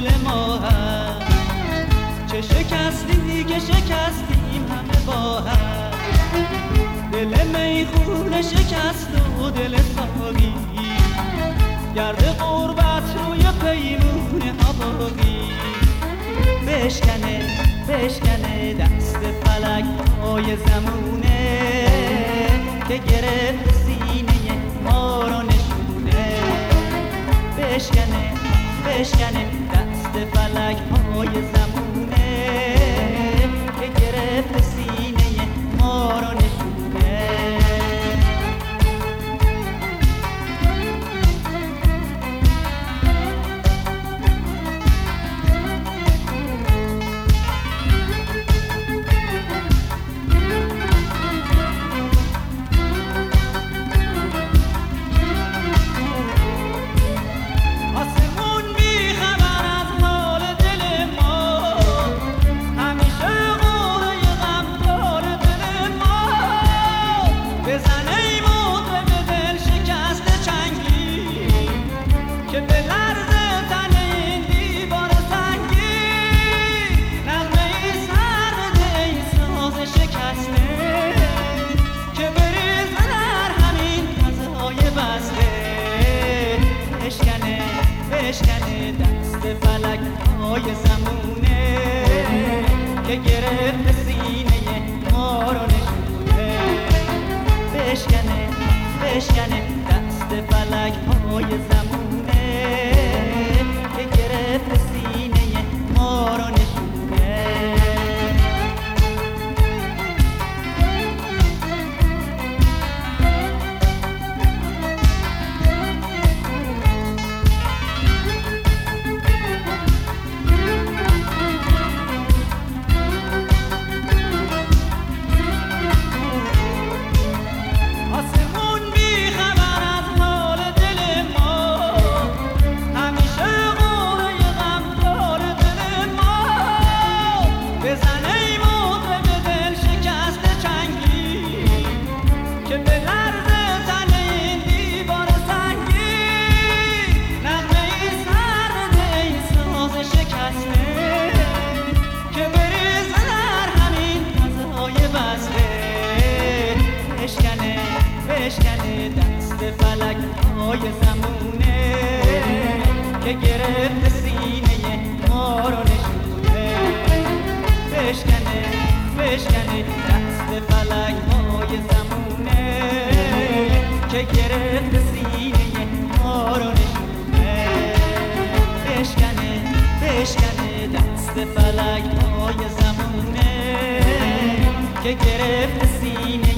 دل ما هست. چه شکستی که شکستیم همه با هم. دل میخون شکست و دل ساقی. گرد قربت روی پیمون هواقی بشکنه بشکنه دست فلک های زمونه. که گرفت سینه ما رو نشونه. بشکنه بشکنه دست فلک های زن فلک زمونه که گرفت سینه ما رو نشونه بشکنه بشکنه دست فلک های زمونه عکس های زمونه که گرفت سینه ما رو نشونه بشکنه بشکنه دست فلک های زمونه که گرفت سینه ما رو نشونه بشکنه بشکنه دست فلک های زمونه که گرفت سینه